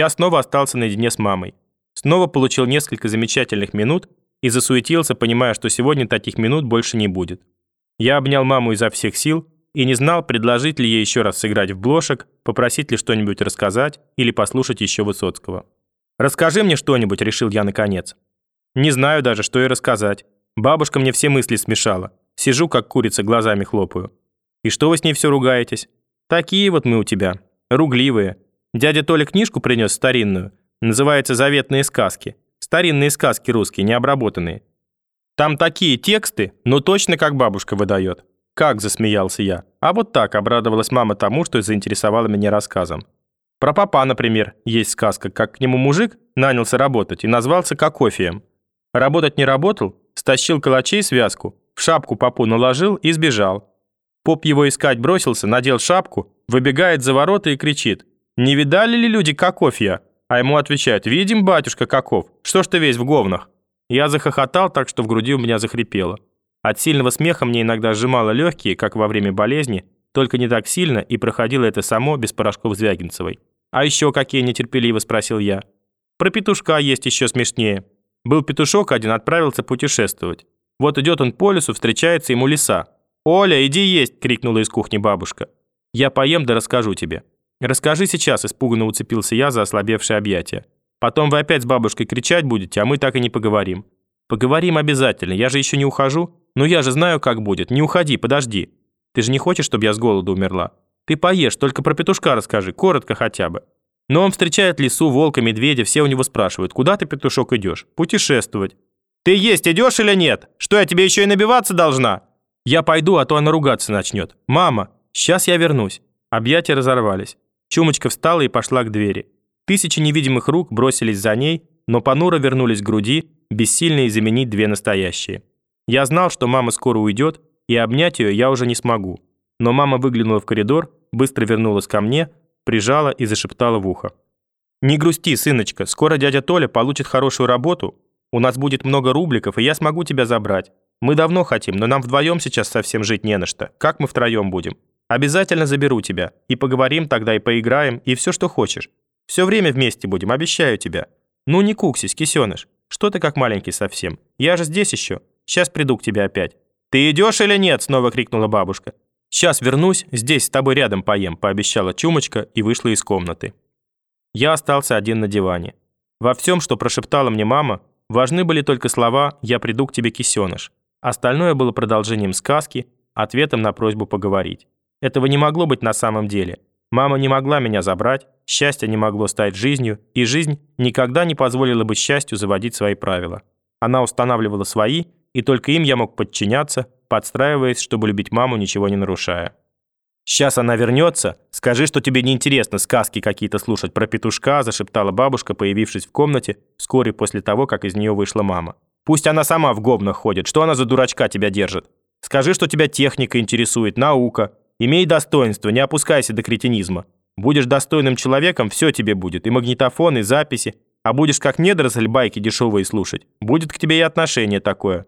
Я снова остался наедине с мамой. Снова получил несколько замечательных минут и засуетился, понимая, что сегодня таких минут больше не будет. Я обнял маму изо всех сил и не знал, предложить ли ей еще раз сыграть в блошек, попросить ли что-нибудь рассказать или послушать еще Высоцкого. «Расскажи мне что-нибудь», — решил я наконец. Не знаю даже, что и рассказать. Бабушка мне все мысли смешала. Сижу, как курица, глазами хлопаю. И что вы с ней все ругаетесь? Такие вот мы у тебя. Ругливые. Дядя Толя книжку принес старинную. Называется «Заветные сказки». Старинные сказки русские, необработанные. Там такие тексты, но точно как бабушка выдает. Как засмеялся я. А вот так обрадовалась мама тому, что заинтересовала меня рассказом. Про папа, например, есть сказка, как к нему мужик нанялся работать и назвался Кокофием. Работать не работал, стащил калачей связку, в шапку попу наложил и сбежал. Поп его искать бросился, надел шапку, выбегает за ворота и кричит. «Не видали ли люди Кокофья?» А ему отвечают «Видим, батюшка, каков, что ж ты весь в говнах?» Я захохотал так, что в груди у меня захрипело. От сильного смеха мне иногда сжимало легкие, как во время болезни, только не так сильно, и проходило это само без порошков Звягинцевой. «А еще какие нетерпеливо?» – спросил я. «Про петушка есть еще смешнее. Был петушок один, отправился путешествовать. Вот идет он по лесу, встречается ему лиса. «Оля, иди есть!» – крикнула из кухни бабушка. «Я поем да расскажу тебе». «Расскажи сейчас», – испуганно уцепился я за ослабевшее объятие. «Потом вы опять с бабушкой кричать будете, а мы так и не поговорим». «Поговорим обязательно, я же еще не ухожу. Но я же знаю, как будет. Не уходи, подожди. Ты же не хочешь, чтобы я с голоду умерла? Ты поешь, только про петушка расскажи, коротко хотя бы». Но он встречает лису, волка, медведя, все у него спрашивают, куда ты, петушок, идешь? Путешествовать. Ты есть идешь или нет? Что, я тебе еще и набиваться должна? Я пойду, а то она ругаться начнет. Мама, сейчас я вернусь. Объятия разорвались. Чумочка встала и пошла к двери. Тысячи невидимых рук бросились за ней, но понуро вернулись к груди, бессильные заменить две настоящие. Я знал, что мама скоро уйдет, и обнять ее я уже не смогу. Но мама выглянула в коридор, быстро вернулась ко мне, прижала и зашептала в ухо. «Не грусти, сыночка, скоро дядя Толя получит хорошую работу. У нас будет много рубликов, и я смогу тебя забрать. Мы давно хотим, но нам вдвоем сейчас совсем жить не на что. Как мы втроем будем? Обязательно заберу тебя. И поговорим тогда, и поиграем, и все, что хочешь. Все время вместе будем, обещаю тебя. Ну не куксись, кисеныш. Что ты как маленький совсем? Я же здесь еще. Сейчас приду к тебе опять». «Ты идешь или нет?» – снова крикнула бабушка. «Сейчас вернусь, здесь с тобой рядом поем», – пообещала Чумочка и вышла из комнаты. Я остался один на диване. Во всем, что прошептала мне мама, важны были только слова «я приду к тебе, кисеныш». Остальное было продолжением сказки, ответом на просьбу поговорить. Этого не могло быть на самом деле. Мама не могла меня забрать, счастье не могло стать жизнью, и жизнь никогда не позволила бы счастью заводить свои правила. Она устанавливала свои, и только им я мог подчиняться, подстраиваясь, чтобы любить маму, ничего не нарушая. «Сейчас она вернется. Скажи, что тебе неинтересно сказки какие-то слушать про петушка», зашептала бабушка, появившись в комнате вскоре после того, как из нее вышла мама. «Пусть она сама в гобнах ходит. Что она за дурачка тебя держит? Скажи, что тебя техника интересует, наука. Имей достоинство, не опускайся до кретинизма. Будешь достойным человеком, все тебе будет. И магнитофон, и записи. А будешь как недоросль байки дешевые слушать. Будет к тебе и отношение такое.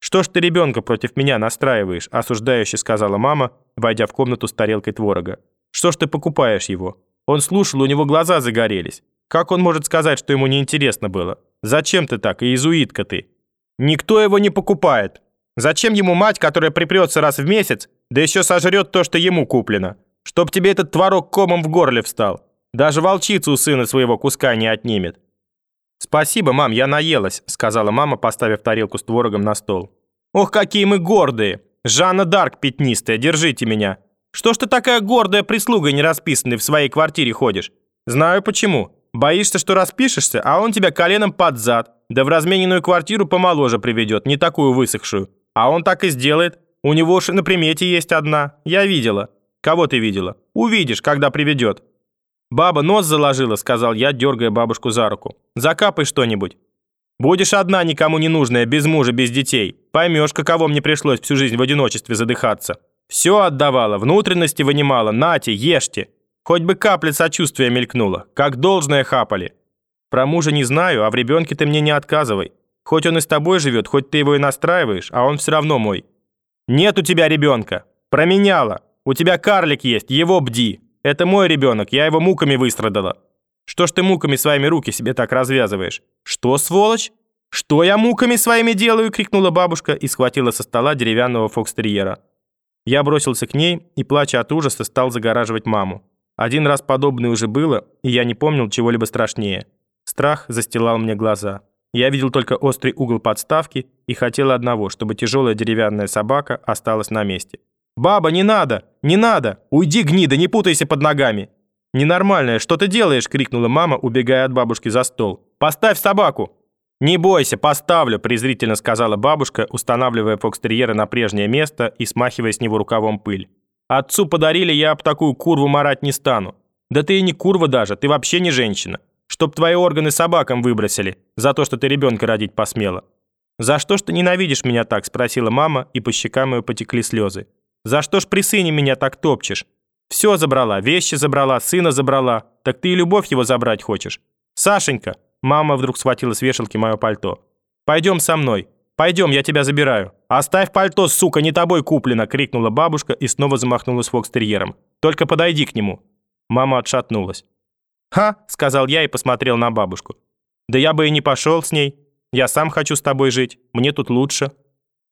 «Что ж ты ребенка против меня настраиваешь?» – осуждающе сказала мама, войдя в комнату с тарелкой творога. «Что ж ты покупаешь его? Он слушал, у него глаза загорелись. Как он может сказать, что ему неинтересно было? Зачем ты так, иезуитка ты?» «Никто его не покупает. Зачем ему мать, которая припрется раз в месяц, да еще сожрет то, что ему куплено? Чтоб тебе этот творог комом в горле встал. Даже волчицу у сына своего куска не отнимет. «Спасибо, мам, я наелась», — сказала мама, поставив тарелку с творогом на стол. «Ох, какие мы гордые! Жанна Дарк пятнистая, держите меня! Что ж ты такая гордая прислуга не расписанной в своей квартире ходишь? Знаю почему. Боишься, что распишешься, а он тебя коленом под зад, да в размененную квартиру помоложе приведет, не такую высохшую. А он так и сделает. У него уж на примете есть одна. Я видела. Кого ты видела? Увидишь, когда приведет. «Баба нос заложила», — сказал я, дергая бабушку за руку. «Закапай что-нибудь». «Будешь одна, никому не нужная, без мужа, без детей. Поймешь, каково мне пришлось всю жизнь в одиночестве задыхаться. Все отдавала, внутренности вынимала, нате, ешьте. Хоть бы капля сочувствия мелькнула, как должное хапали. Про мужа не знаю, а в ребенке ты мне не отказывай. Хоть он и с тобой живет, хоть ты его и настраиваешь, а он все равно мой. Нет у тебя ребенка. Променяла. У тебя карлик есть, его бди. Это мой ребенок, я его муками выстрадала. Что ж ты муками своими руки себе так развязываешь? Что, сволочь? Что я муками своими делаю?» — крикнула бабушка и схватила со стола деревянного фокстерьера. Я бросился к ней и, плача от ужаса, стал загораживать маму. Один раз подобное уже было, и я не помнил чего-либо страшнее. Страх застилал мне глаза. Я видел только острый угол подставки и хотел одного, чтобы тяжелая деревянная собака осталась на месте. «Баба, не надо! Не надо! Уйди, гнида, не путайся под ногами!» «Ненормальное, что ты делаешь?» — крикнула мама, убегая от бабушки за стол. «Поставь собаку!» «Не бойся, поставлю», — презрительно сказала бабушка, устанавливая фокстерьера на прежнее место и смахивая с него рукавом пыль. «Отцу подарили, я об такую курву марать не стану. Да ты и не курва даже, ты вообще не женщина. Чтоб твои органы собакам выбросили, за то, что ты ребенка родить посмела». «За что ж ты ненавидишь меня так?» — спросила мама, и по щекам ее потекли слезы. «За что ж при сыне меня так топчешь? Все забрала, вещи забрала, сына забрала. Так ты и любовь его забрать хочешь. Сашенька!» Мама вдруг схватила с вешалки мое пальто. «Пойдем со мной. Пойдем, я тебя забираю». «Оставь пальто, сука, не тобой куплено!» — крикнула бабушка и снова замахнулась фокстерьером. «Только подойди к нему». Мама отшатнулась. «Ха!» — сказал я и посмотрел на бабушку. «Да я бы и не пошел с ней. Я сам хочу с тобой жить. Мне тут лучше».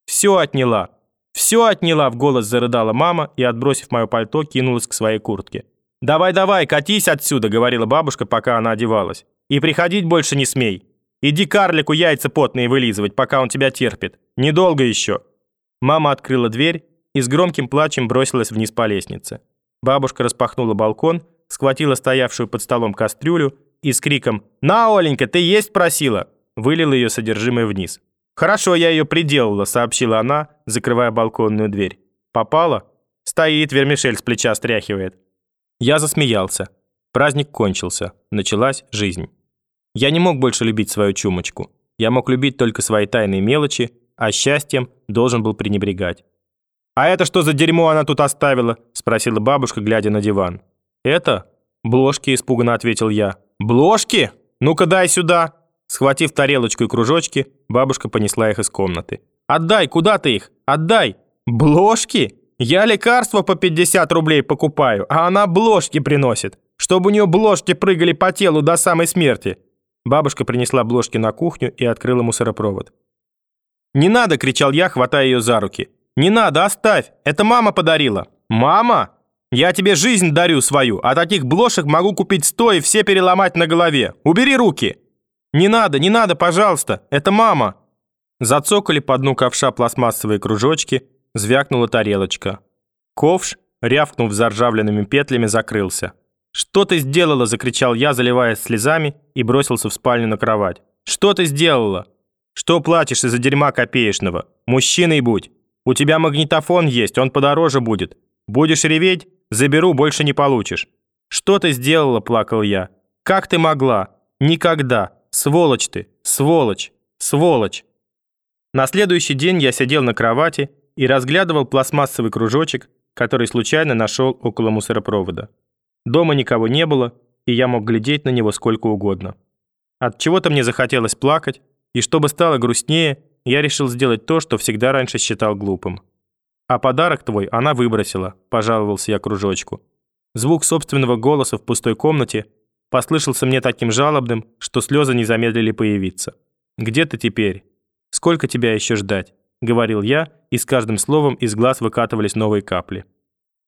«Все отняла. Все отняла!» — в голос зарыдала мама и, отбросив мое пальто, кинулась к своей куртке. «Давай-давай, катись отсюда!» — говорила бабушка, пока она одевалась. И приходить больше не смей. Иди карлику яйца потные вылизывать, пока он тебя терпит. Недолго еще». Мама открыла дверь и с громким плачем бросилась вниз по лестнице. Бабушка распахнула балкон, схватила стоявшую под столом кастрюлю и с криком «На, Оленька, ты есть просила!» вылила ее содержимое вниз. «Хорошо, я ее приделала», — сообщила она, закрывая балконную дверь. «Попала?» Стоит, вермишель с плеча стряхивает. Я засмеялся. Праздник кончился. Началась жизнь. Я не мог больше любить свою чумочку. Я мог любить только свои тайные мелочи, а счастьем должен был пренебрегать. «А это что за дерьмо она тут оставила?» – спросила бабушка, глядя на диван. «Это?» – бложки, испуганно ответил я. «Бложки? Ну-ка дай сюда!» Схватив тарелочку и кружочки, бабушка понесла их из комнаты. «Отдай, куда ты их? Отдай! Бложки? Я лекарства по 50 рублей покупаю, а она бложки приносит, чтобы у нее бложки прыгали по телу до самой смерти. Бабушка принесла бложки на кухню и открыла мусоропровод. «Не надо!» – кричал я, хватая ее за руки. «Не надо, оставь! Это мама подарила!» «Мама? Я тебе жизнь дарю свою, а таких блошек могу купить сто и все переломать на голове. Убери руки!» «Не надо, не надо, пожалуйста! Это мама!» Зацокали по дну ковша пластмассовые кружочки, звякнула тарелочка. Ковш, рявкнув заржавленными петлями, закрылся. «Что ты сделала?» – закричал я, заливаясь слезами, и бросился в спальню на кровать. «Что ты сделала? Что платишь из-за дерьма копеечного? Мужчиной будь. У тебя магнитофон есть, он подороже будет. Будешь реветь? Заберу, больше не получишь». «Что ты сделала?» – плакал я. «Как ты могла? Никогда. Сволочь ты, сволочь, сволочь». На следующий день я сидел на кровати и разглядывал пластмассовый кружочек, который случайно нашел около мусоропровода. Дома никого не было, и я мог глядеть на него сколько угодно. От чего-то мне захотелось плакать, и чтобы стало грустнее, я решил сделать то, что всегда раньше считал глупым. «А подарок твой она выбросила», – пожаловался я кружочку. Звук собственного голоса в пустой комнате послышался мне таким жалобным, что слезы не замедлили появиться. «Где ты теперь? Сколько тебя еще ждать?» – говорил я, и с каждым словом из глаз выкатывались новые капли.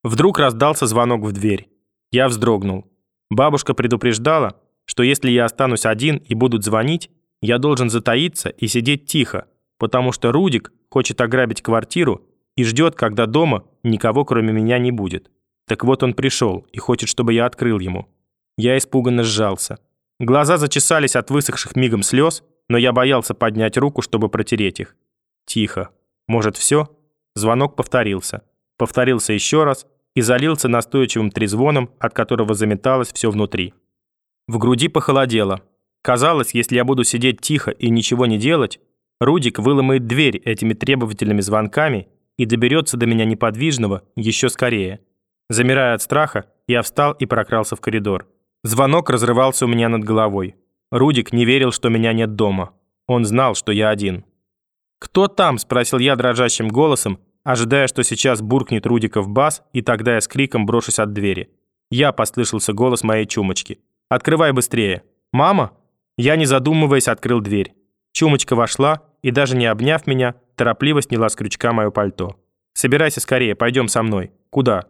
Вдруг раздался звонок в дверь. Я вздрогнул. Бабушка предупреждала, что если я останусь один и будут звонить, я должен затаиться и сидеть тихо, потому что Рудик хочет ограбить квартиру и ждет, когда дома никого кроме меня не будет. Так вот он пришел и хочет, чтобы я открыл ему. Я испуганно сжался. Глаза зачесались от высохших мигом слез, но я боялся поднять руку, чтобы протереть их. Тихо. Может, все? Звонок повторился. Повторился еще раз, и залился настойчивым трезвоном, от которого заметалось все внутри. В груди похолодело. Казалось, если я буду сидеть тихо и ничего не делать, Рудик выломает дверь этими требовательными звонками и доберется до меня неподвижного еще скорее. Замирая от страха, я встал и прокрался в коридор. Звонок разрывался у меня над головой. Рудик не верил, что меня нет дома. Он знал, что я один. «Кто там?» – спросил я дрожащим голосом, ожидая, что сейчас буркнет Рудиков бас, и тогда я с криком брошусь от двери. «Я!» – послышался голос моей чумочки. Открывай быстрее. Мама? Я, не задумываясь, открыл дверь. Чумочка вошла и, даже не обняв меня, торопливо сняла с крючка мое пальто. «Собирайся скорее, пойдем со мной». «Куда?»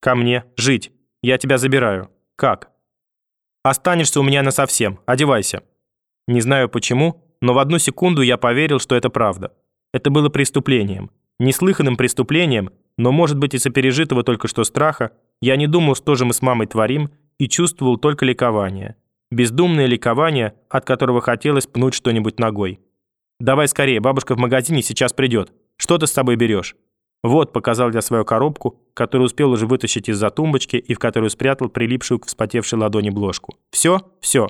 «Ко мне. Жить. Я тебя забираю». «Как?» «Останешься у меня насовсем. Одевайся». Не знаю почему, но в одну секунду я поверил, что это правда. Это было преступлением. Неслыханным преступлением, но, может быть, из-за пережитого только что страха, я не думал, что же мы с мамой творим, и чувствовал только ликование. Бездумное ликование, от которого хотелось пнуть что-нибудь ногой. «Давай скорее, бабушка в магазине сейчас придет. Что ты с собой берешь?» «Вот», — показал я свою коробку, которую успел уже вытащить из-за тумбочки и в которую спрятал прилипшую к вспотевшей ладони бложку. «Все? Все.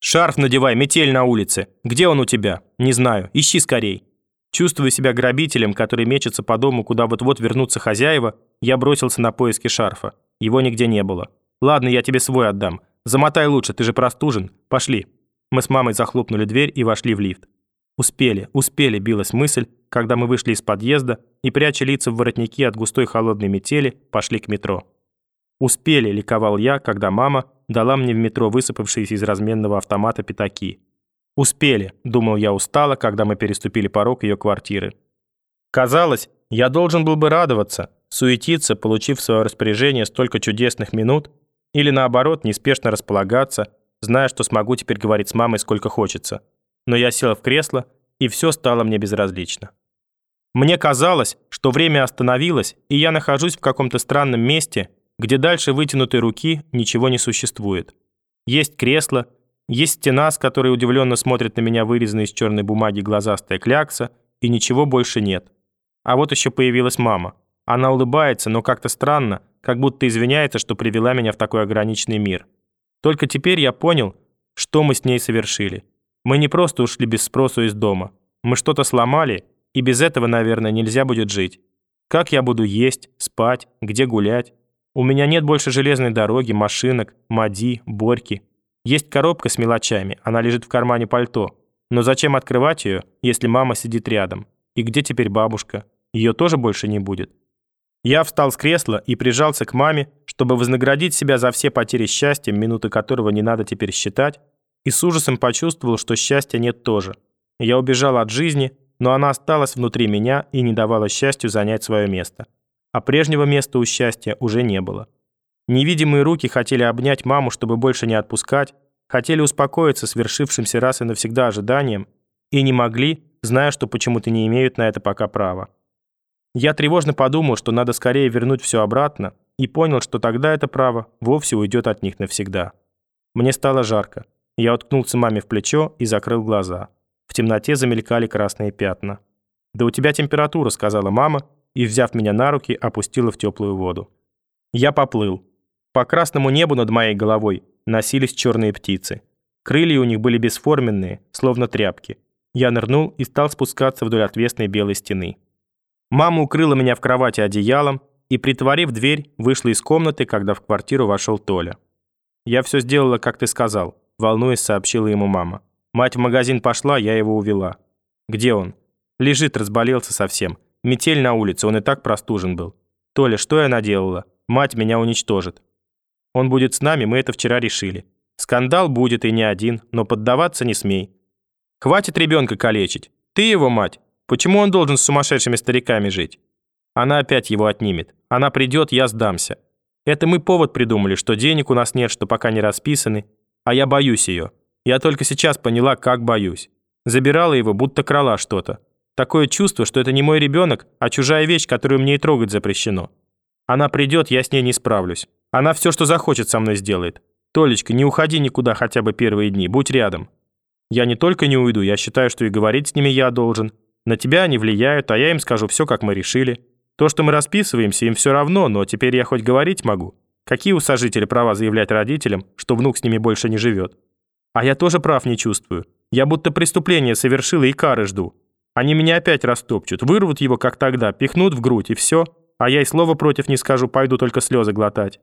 Шарф надевай, метель на улице. Где он у тебя? Не знаю. Ищи скорей». Чувствуя себя грабителем, который мечется по дому, куда вот-вот вернутся хозяева, я бросился на поиски шарфа. Его нигде не было. «Ладно, я тебе свой отдам. Замотай лучше, ты же простужен. Пошли». Мы с мамой захлопнули дверь и вошли в лифт. Успели, успели, билась мысль, когда мы вышли из подъезда и, пряча лица в воротники от густой холодной метели, пошли к метро. Успели, ликовал я, когда мама дала мне в метро высыпавшиеся из разменного автомата пятаки. Успели, думал я устало, когда мы переступили порог ее квартиры. Казалось, я должен был бы радоваться, суетиться, получив в свое распоряжение столько чудесных минут, или наоборот, неспешно располагаться, зная, что смогу теперь говорить с мамой сколько хочется но я сел в кресло, и все стало мне безразлично. Мне казалось, что время остановилось, и я нахожусь в каком-то странном месте, где дальше вытянутой руки ничего не существует. Есть кресло, есть стена, с которой удивленно смотрит на меня вырезанная из черной бумаги глазастая клякса, и ничего больше нет. А вот еще появилась мама. Она улыбается, но как-то странно, как будто извиняется, что привела меня в такой ограниченный мир. Только теперь я понял, что мы с ней совершили. Мы не просто ушли без спросу из дома. Мы что-то сломали, и без этого, наверное, нельзя будет жить. Как я буду есть, спать, где гулять? У меня нет больше железной дороги, машинок, мади, борьки. Есть коробка с мелочами, она лежит в кармане пальто. Но зачем открывать ее, если мама сидит рядом? И где теперь бабушка? Ее тоже больше не будет. Я встал с кресла и прижался к маме, чтобы вознаградить себя за все потери счастья, минуты которого не надо теперь считать, и с ужасом почувствовал, что счастья нет тоже. Я убежал от жизни, но она осталась внутри меня и не давала счастью занять свое место. А прежнего места у счастья уже не было. Невидимые руки хотели обнять маму, чтобы больше не отпускать, хотели успокоиться свершившимся раз и навсегда ожиданием, и не могли, зная, что почему-то не имеют на это пока права. Я тревожно подумал, что надо скорее вернуть все обратно, и понял, что тогда это право вовсе уйдет от них навсегда. Мне стало жарко. Я уткнулся маме в плечо и закрыл глаза. В темноте замелькали красные пятна. «Да у тебя температура», — сказала мама, и, взяв меня на руки, опустила в теплую воду. Я поплыл. По красному небу над моей головой носились черные птицы. Крылья у них были бесформенные, словно тряпки. Я нырнул и стал спускаться вдоль отвесной белой стены. Мама укрыла меня в кровати одеялом и, притворив дверь, вышла из комнаты, когда в квартиру вошел Толя. «Я все сделала, как ты сказал», волнуясь, сообщила ему мама. Мать в магазин пошла, я его увела. Где он? Лежит, разболелся совсем. Метель на улице, он и так простужен был. Толя, что я наделала? Мать меня уничтожит. Он будет с нами, мы это вчера решили. Скандал будет и не один, но поддаваться не смей. Хватит ребенка калечить. Ты его мать. Почему он должен с сумасшедшими стариками жить? Она опять его отнимет. Она придет, я сдамся. Это мы повод придумали, что денег у нас нет, что пока не расписаны, а я боюсь ее. Я только сейчас поняла, как боюсь. Забирала его, будто крала что-то. Такое чувство, что это не мой ребенок, а чужая вещь, которую мне и трогать запрещено. Она придет, я с ней не справлюсь. Она все, что захочет, со мной сделает. Толечка, не уходи никуда хотя бы первые дни, будь рядом. Я не только не уйду, я считаю, что и говорить с ними я должен. На тебя они влияют, а я им скажу все, как мы решили. То, что мы расписываемся, им все равно, но теперь я хоть говорить могу. Какие у сожителей права заявлять родителям, что внук с ними больше не живет? А я тоже прав не чувствую. Я будто преступление совершил и кары жду. Они меня опять растопчут, вырвут его, как тогда, пихнут в грудь, и все. А я и слова против не скажу, пойду только слезы глотать.